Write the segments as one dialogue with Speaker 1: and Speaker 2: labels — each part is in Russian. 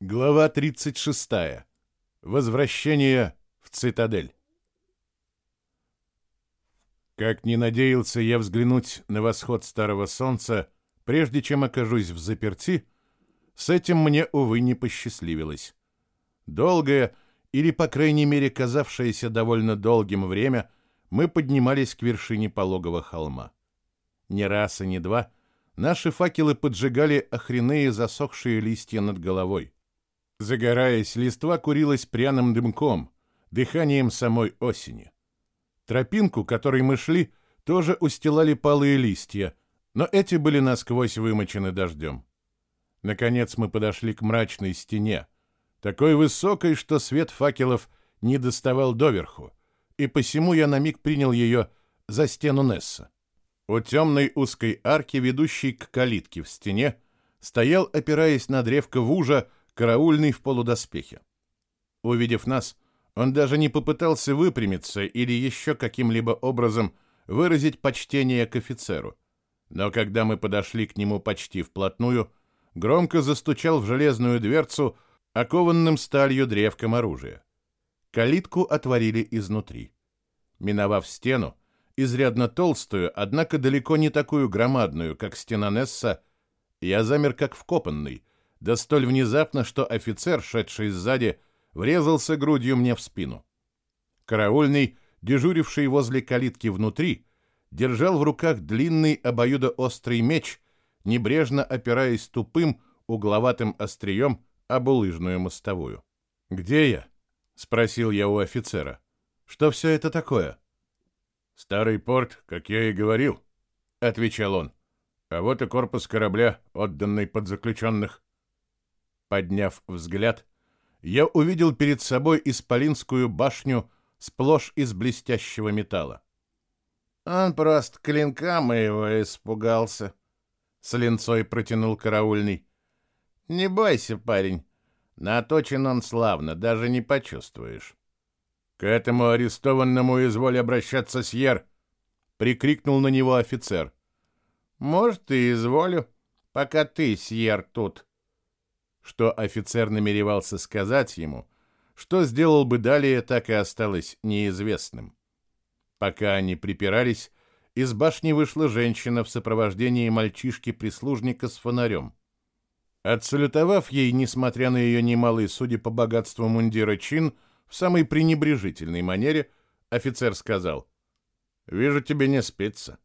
Speaker 1: Глава 36. Возвращение в цитадель. Как не надеялся я взглянуть на восход старого солнца, прежде чем окажусь в заперти, с этим мне, увы, не посчастливилось. Долгое, или, по крайней мере, казавшееся довольно долгим время, мы поднимались к вершине пологого холма. Ни раз и ни два наши факелы поджигали охренные засохшие листья над головой. Загораясь, листва курилась пряным дымком, дыханием самой осени. Тропинку, которой мы шли, тоже устилали палые листья, но эти были насквозь вымочены дождем. Наконец мы подошли к мрачной стене, такой высокой, что свет факелов не доставал доверху, и посему я на миг принял ее за стену Несса. У темной узкой арки, ведущей к калитке в стене, стоял, опираясь на древко вужа, караульный в полудоспехе. Увидев нас, он даже не попытался выпрямиться или еще каким-либо образом выразить почтение к офицеру. Но когда мы подошли к нему почти вплотную, громко застучал в железную дверцу окованным сталью древком оружия. Калитку отворили изнутри. Миновав стену, изрядно толстую, однако далеко не такую громадную, как стена Несса, я замер как вкопанный — да столь внезапно, что офицер, шедший сзади, врезался грудью мне в спину. Караульный, дежуривший возле калитки внутри, держал в руках длинный обоюдоострый меч, небрежно опираясь тупым, угловатым острием об улыжную мостовую. «Где я?» — спросил я у офицера. «Что все это такое?» «Старый порт, как я и говорил», — отвечал он. «А вот и корпус корабля, отданный под заключенных. Подняв взгляд, я увидел перед собой исполинскую башню сплошь из блестящего металла.
Speaker 2: «Он просто клинка моего испугался», — с линцой протянул караульный. «Не бойся, парень, наточен он славно, даже не почувствуешь».
Speaker 1: «К этому арестованному изволь обращаться, Сьер!» — прикрикнул на него офицер.
Speaker 2: «Может, и изволю, пока ты, Сьер, тут»,
Speaker 1: что офицер намеревался сказать ему, что сделал бы далее, так и осталось неизвестным. Пока они припирались, из башни вышла женщина в сопровождении мальчишки-прислужника с фонарем. Отсалютовав ей, несмотря на ее немалый, судя по богатству мундира, чин, в самой пренебрежительной манере, офицер сказал, «Вижу, тебе не спится».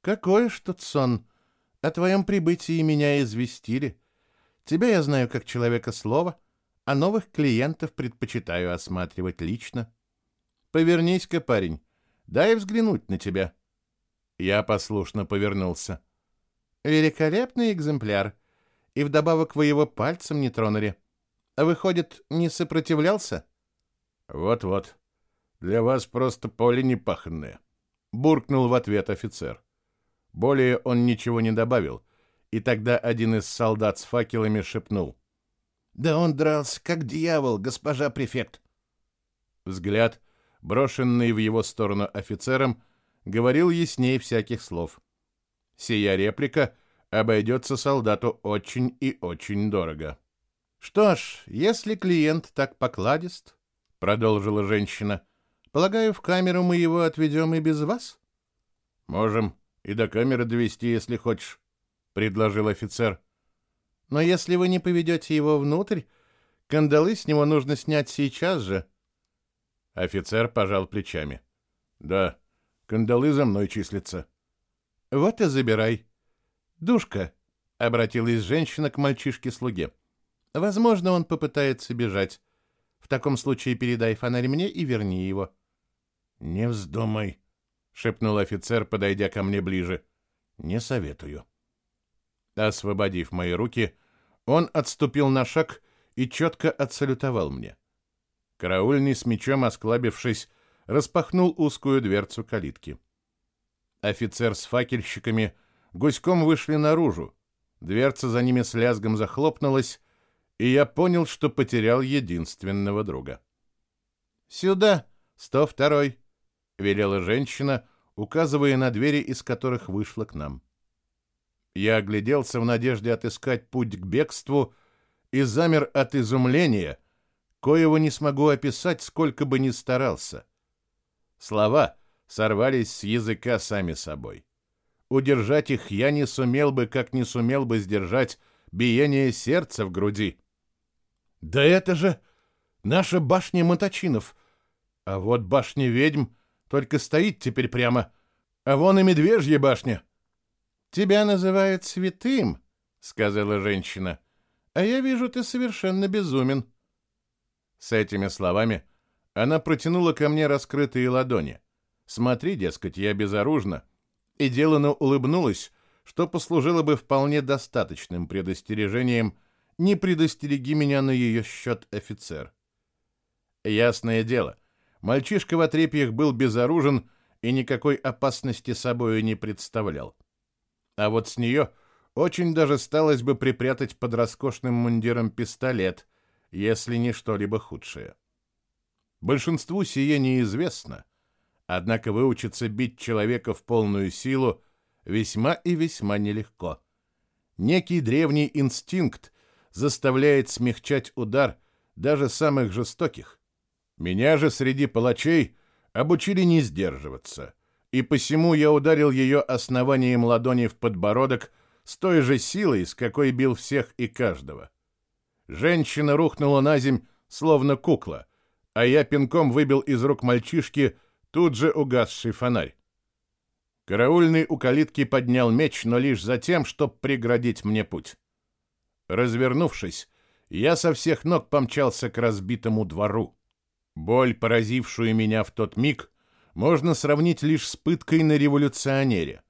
Speaker 2: «Какой ж тут сон! О твоем прибытии меня известили. Тебя я знаю как человека слова, а новых клиентов предпочитаю осматривать лично. Повернись-ка, парень, дай взглянуть на тебя.
Speaker 1: Я послушно повернулся.
Speaker 2: Великолепный экземпляр. И вдобавок вы его пальцем не тронули. А выходит, не сопротивлялся?
Speaker 1: Вот-вот. Для вас просто поле непаханное. Буркнул в ответ офицер. Более он ничего не добавил, и тогда один из солдат с факелами шепнул.
Speaker 2: «Да он дрался, как дьявол, госпожа префект!»
Speaker 1: Взгляд, брошенный в его сторону офицером, говорил яснее всяких слов. Сия реплика обойдется солдату очень и очень дорого.
Speaker 2: «Что ж, если клиент так покладист, — продолжила женщина, — полагаю, в камеру мы его отведем и без вас?»
Speaker 1: «Можем и до камеры довести, если хочешь. — предложил офицер.
Speaker 2: «Но если вы не поведете его внутрь, кандалы с него нужно снять сейчас же».
Speaker 1: Офицер пожал плечами. «Да, кандалы за мной числятся».
Speaker 2: «Вот и забирай». «Душка», — обратилась женщина к мальчишке-слуге. «Возможно, он попытается бежать. В таком случае передай фонарь мне и верни его».
Speaker 1: «Не вздумай», — шепнул офицер, подойдя ко мне ближе. «Не советую». Освободив мои руки, он отступил на шаг и четко отсалютовал мне. Караульный с мечом, осклабившись, распахнул узкую дверцу калитки. Офицер с факельщиками гуськом вышли наружу. Дверца за ними с лязгом захлопнулась, и я понял, что потерял единственного друга.
Speaker 2: «Сюда, 102-й!»
Speaker 1: — велела женщина, указывая на двери, из которых вышла к нам. Я огляделся в надежде отыскать путь к бегству и замер от изумления, коего не смогу описать, сколько бы ни старался. Слова сорвались с языка сами собой. Удержать их я не сумел бы, как не сумел бы сдержать биение сердца в груди. «Да это же наша башня Моточинов! А вот башня ведьм только стоит теперь прямо, а вон и медвежья башня!»
Speaker 2: «Тебя называют святым», — сказала женщина, — «а я вижу, ты совершенно безумен».
Speaker 1: С этими словами она протянула ко мне раскрытые ладони. «Смотри, дескать, я безоружна», и делано улыбнулась, что послужило бы вполне достаточным предостережением «не предостереги меня на ее счет, офицер». Ясное дело, мальчишка в отрепьях был безоружен и никакой опасности собою не представлял. А вот с нее очень даже сталось бы припрятать под роскошным мундиром пистолет, если не что-либо худшее. Большинству сие неизвестно, Однако выучиться бить человека в полную силу весьма и весьма нелегко. Некий древний инстинкт заставляет смягчать удар даже самых жестоких. Меня же среди палачей обучили не сдерживаться, и посему я ударил ее основанием ладони в подбородок с той же силой, с какой бил всех и каждого. Женщина рухнула на земь, словно кукла, а я пинком выбил из рук мальчишки — тут же угасший фонарь. Караульный у калитки поднял меч, но лишь за тем, чтобы преградить мне путь. Развернувшись, я со всех ног помчался к разбитому двору. Боль, поразившую меня в тот миг, можно сравнить лишь с пыткой на революционере.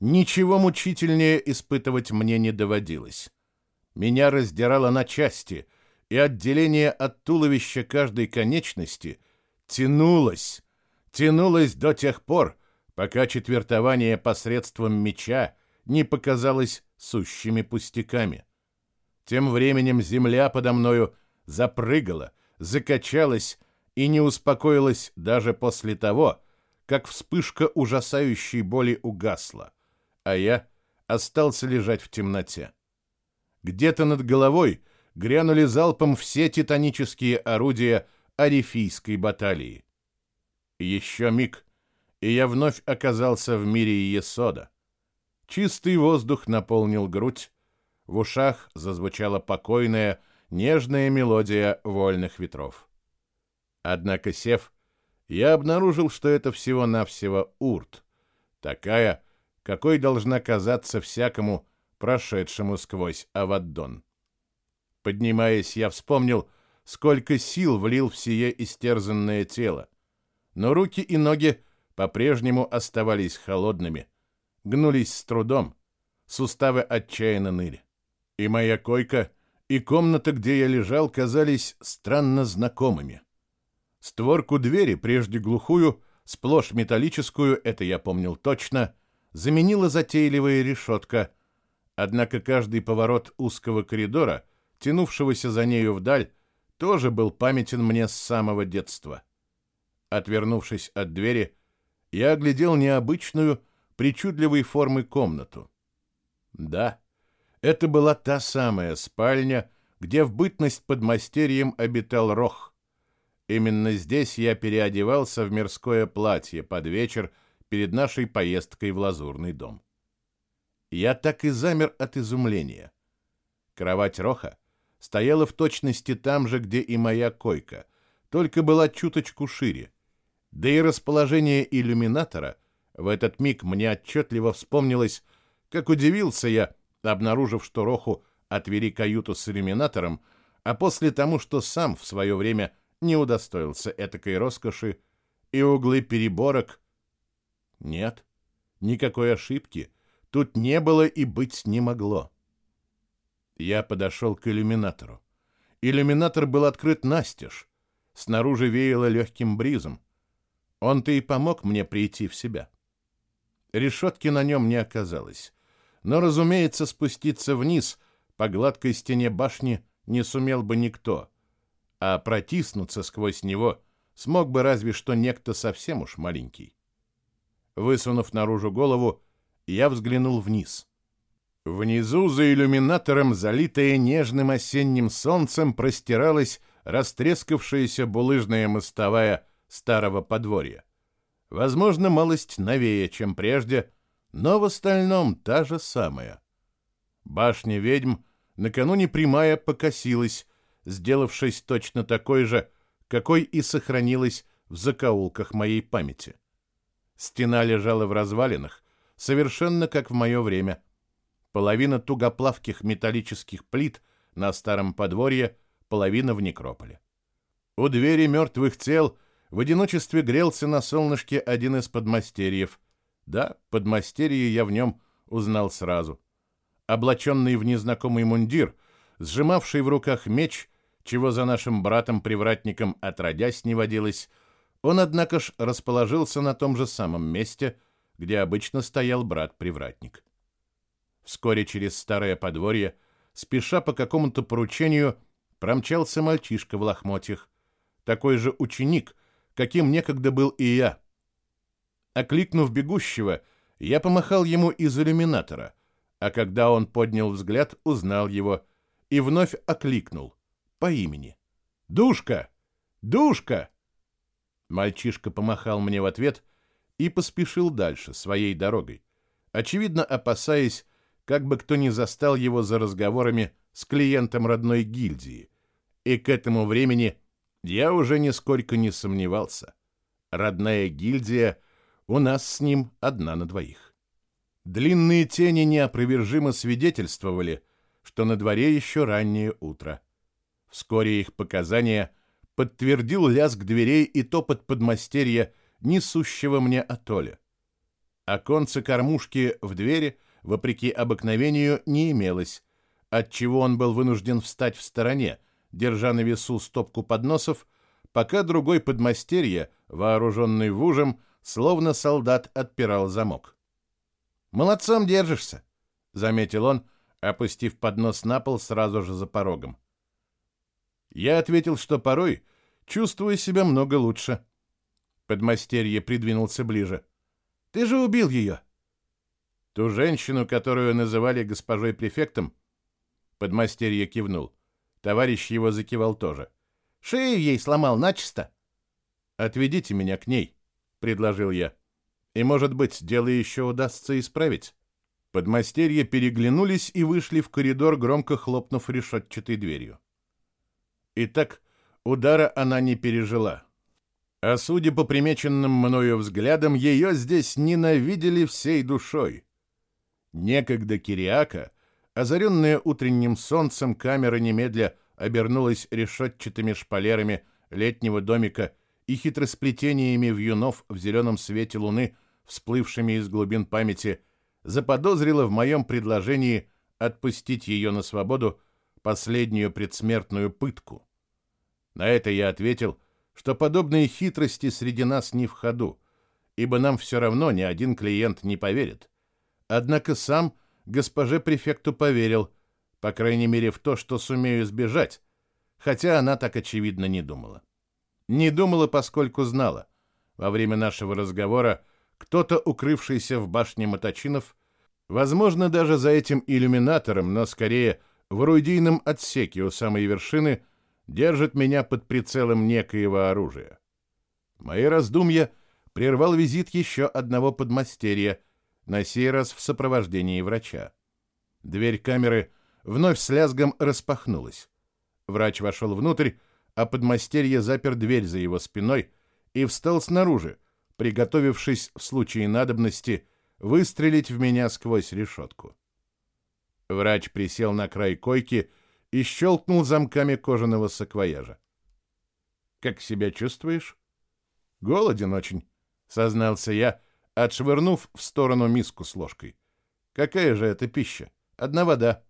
Speaker 1: Ничего мучительнее испытывать мне не доводилось. Меня раздирало на части, и отделение от туловища каждой конечности тянулось, тянулась до тех пор, пока четвертование посредством меча не показалось сущими пустяками. Тем временем земля подо мною запрыгала, закачалась и не успокоилась даже после того, как вспышка ужасающей боли угасла, а я остался лежать в темноте. Где-то над головой грянули залпом все титанические орудия арифийской баталии. Еще миг, и я вновь оказался в мире Есода. Чистый воздух наполнил грудь, в ушах зазвучала покойная, нежная мелодия вольных ветров. Однако, сев, я обнаружил, что это всего-навсего урт, такая, какой должна казаться всякому, прошедшему сквозь Аваддон. Поднимаясь, я вспомнил, сколько сил влил в сие истерзанное тело, но руки и ноги по-прежнему оставались холодными, гнулись с трудом, суставы отчаянно ныли. И моя койка, и комната, где я лежал, казались странно знакомыми. Створку двери, прежде глухую, сплошь металлическую, это я помнил точно, заменила затейливая решетка, однако каждый поворот узкого коридора, тянувшегося за нею вдаль, тоже был памятен мне с самого детства. Отвернувшись от двери, я оглядел необычную, причудливой формы комнату. Да, это была та самая спальня, где в бытность под мастерьем обитал Рох. Именно здесь я переодевался в мирское платье под вечер перед нашей поездкой в Лазурный дом. Я так и замер от изумления. Кровать Роха стояла в точности там же, где и моя койка, только была чуточку шире, да и расположение иллюминатора в этот миг мне отчетливо вспомнилось, как удивился я, обнаружив, что Роху отвели каюту с иллюминатором, а после тому, что сам в свое время не удостоился этакой роскоши, и углы переборок... Нет, никакой ошибки тут не было и быть не могло. Я подошел к иллюминатору. Иллюминатор был открыт настежь. Снаружи веяло легким бризом. Он-то и помог мне прийти в себя. Решетки на нем не оказалось. Но, разумеется, спуститься вниз по гладкой стене башни не сумел бы никто, а протиснуться сквозь него смог бы разве что некто совсем уж маленький. Высунув наружу голову, я взглянул вниз. Внизу за иллюминатором, залитая нежным осенним солнцем, простиралась растрескавшаяся булыжная мостовая старого подворья. Возможно, малость новее, чем прежде, но в остальном та же самая. Башня ведьм накануне прямая покосилась, сделавшись точно такой же, какой и сохранилась в закоулках моей памяти. Стена лежала в развалинах, совершенно как в мое время — половина тугоплавких металлических плит на старом подворье, половина в некрополе. У двери мертвых тел в одиночестве грелся на солнышке один из подмастерьев. Да, подмастерье я в нем узнал сразу. Облаченный в незнакомый мундир, сжимавший в руках меч, чего за нашим братом-привратником отродясь не водилось, он, однако ж, расположился на том же самом месте, где обычно стоял брат-привратник. Вскоре через старое подворье, спеша по какому-то поручению, промчался мальчишка в лохмотьях, такой же ученик, каким некогда был и я. Окликнув бегущего, я помахал ему из иллюминатора, а когда он поднял взгляд, узнал его и вновь окликнул по имени. «Душка! Душка!» Мальчишка помахал мне в ответ и поспешил дальше, своей дорогой, очевидно опасаясь, как бы кто ни застал его за разговорами с клиентом родной гильдии. И к этому времени я уже нисколько не сомневался. Родная гильдия у нас с ним одна на двоих. Длинные тени неопровержимо свидетельствовали, что на дворе еще раннее утро. Вскоре их показания подтвердил лязг дверей и топот подмастерья, несущего мне Атоля. Оконце кормушки в двери вопреки обыкновению, не имелось, отчего он был вынужден встать в стороне, держа на весу стопку подносов, пока другой подмастерье, вооруженный вужем, словно солдат отпирал замок. «Молодцом держишься», — заметил он, опустив поднос на пол сразу же за порогом. Я ответил, что порой чувствую себя много лучше. Подмастерье придвинулся ближе. «Ты же убил ее!» Ту женщину, которую называли госпожой префектом, подмастерье кивнул. Товарищ его закивал тоже. Шею ей сломал начисто. Отведите меня к ней, предложил я. И, может быть, дело еще удастся исправить. Подмастерья переглянулись и вышли в коридор, громко хлопнув решетчатой дверью. Итак, удара она не пережила. А судя по примеченным мною взглядам, ее здесь ненавидели всей душой. Некогда Кириака, озаренная утренним солнцем, камера немедля обернулась решетчатыми шпалерами летнего домика и хитросплетениями вьюнов в зеленом свете луны, всплывшими из глубин памяти, заподозрила в моем предложении отпустить ее на свободу последнюю предсмертную пытку. На это я ответил, что подобные хитрости среди нас не в ходу, ибо нам все равно ни один клиент не поверит. Однако сам госпоже префекту поверил, по крайней мере в то, что сумею сбежать, хотя она так очевидно не думала. Не думала, поскольку знала. Во время нашего разговора кто-то, укрывшийся в башне Моточинов, возможно, даже за этим иллюминатором, но скорее в орудийном отсеке у самой вершины, держит меня под прицелом некоего оружия. Мои раздумья прервал визит еще одного подмастерья — на сей раз в сопровождении врача. Дверь камеры вновь с лязгом распахнулась. Врач вошел внутрь, а подмастерье запер дверь за его спиной и встал снаружи, приготовившись в случае надобности выстрелить в меня сквозь решетку. Врач присел на край койки и щелкнул замками кожаного саквояжа. «Как себя чувствуешь?» «Голоден очень», — сознался я, отшвырнув в сторону миску с ложкой. Какая же это пища? Одна вода.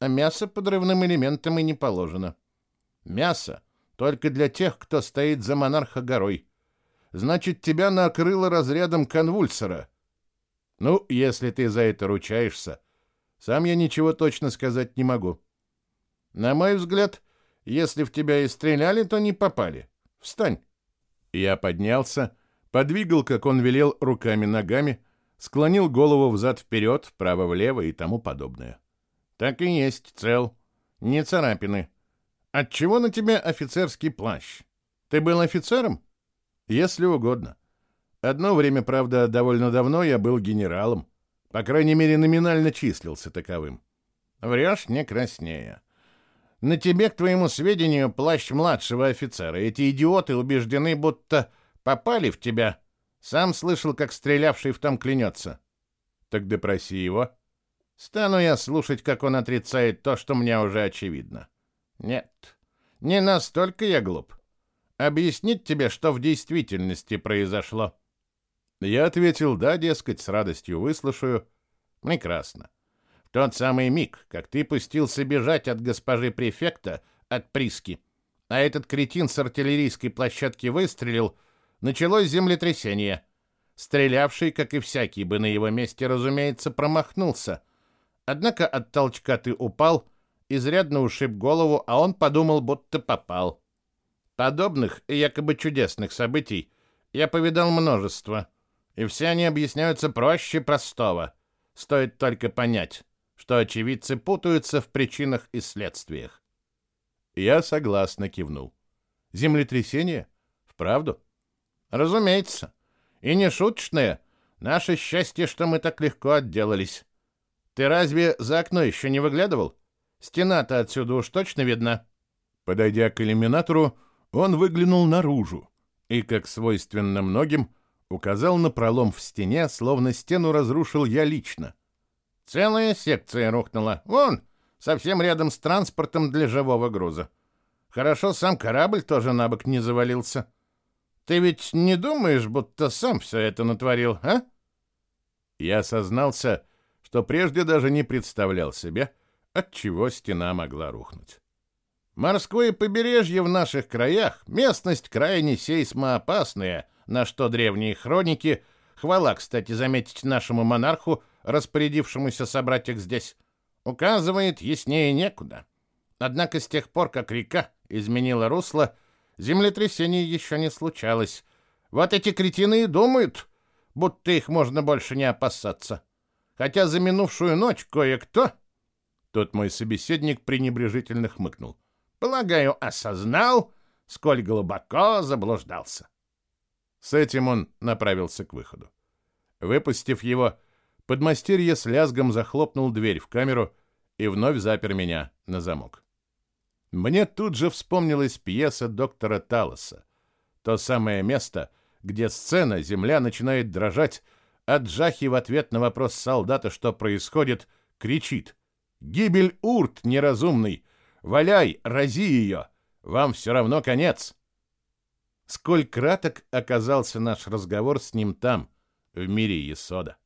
Speaker 1: А мясо подрывным элементам и не положено. Мясо только для тех, кто стоит за монарха горой. Значит, тебя накрыло разрядом конвульсора. Ну, если ты за это ручаешься, сам я ничего точно сказать не могу. На мой взгляд, если в тебя и стреляли, то не попали. Встань. Я поднялся подвигал, как он велел, руками-ногами, склонил голову взад-вперед, вправо-влево и тому подобное.
Speaker 2: Так и есть, цел. Не царапины. Отчего на тебе офицерский плащ? Ты был офицером?
Speaker 1: Если угодно. Одно время, правда, довольно давно я был генералом. По крайней мере, номинально числился таковым.
Speaker 2: Врешь не краснее. На тебе, к твоему сведению, плащ младшего офицера. Эти идиоты убеждены, будто попали в тебя. Сам слышал, как стрелявший в том клянется.
Speaker 1: Так допроси его.
Speaker 2: Стану я слушать, как он отрицает то, что мне уже очевидно. Нет, не настолько я глуп. Объяснить тебе, что в действительности произошло.
Speaker 1: Я ответил «да», дескать, с радостью выслушаю.
Speaker 2: Прекрасно. В тот самый миг, как ты пустился бежать от госпожи префекта, от Приски, а этот кретин с артиллерийской площадки выстрелил, началось землетрясение. Стрелявший, как и всякий бы на его месте, разумеется, промахнулся. Однако от толчка ты упал, изрядно ушиб голову, а он подумал, будто попал. Подобных якобы чудесных событий я повидал множество, и все они объясняются проще простого. Стоит только понять, что очевидцы путаются в причинах и следствиях.
Speaker 1: Я согласно кивнул. Землетрясение? Вправду?
Speaker 2: Разумеется. И не шуточное. Наше счастье, что мы так легко отделались. Ты разве за окно еще не выглядывал? Стена-то отсюда уж точно видна.
Speaker 1: Подойдя к иллюминатору, он выглянул наружу и, как свойственно многим, указал на пролом в стене, словно стену разрушил я лично.
Speaker 2: Целая секция рухнула. Вон, совсем рядом с транспортом для живого груза. Хорошо, сам корабль тоже на бок не завалился. Ты ведь не думаешь, будто сам все это натворил, а?
Speaker 1: Я сознался, что прежде даже не представлял себе, от чего стена могла рухнуть.
Speaker 2: Морское побережье в наших краях — местность крайне сейсмоопасная, на что древние хроники, хвала, кстати, заметить нашему монарху, распорядившемуся собрать их здесь, указывает яснее некуда. Однако с тех пор, как река изменила русло, землетрясений еще не случалось. Вот эти кретины и думают, будто их можно больше не опасаться. Хотя за минувшую ночь кое-кто...
Speaker 1: Тот мой собеседник пренебрежительно хмыкнул.
Speaker 2: Полагаю, осознал, сколь глубоко заблуждался.
Speaker 1: С этим он направился к выходу. Выпустив его, подмастерье с лязгом захлопнул дверь в камеру и вновь запер меня на замок. Мне тут же вспомнилась пьеса доктора Талоса. То самое место, где сцена, земля начинает дрожать, а Джахи в ответ на вопрос солдата, что происходит, кричит «Гибель Урт, неразумный! Валяй, рази ее! Вам все равно конец!» Сколь краток оказался наш разговор с ним там, в мире Есода.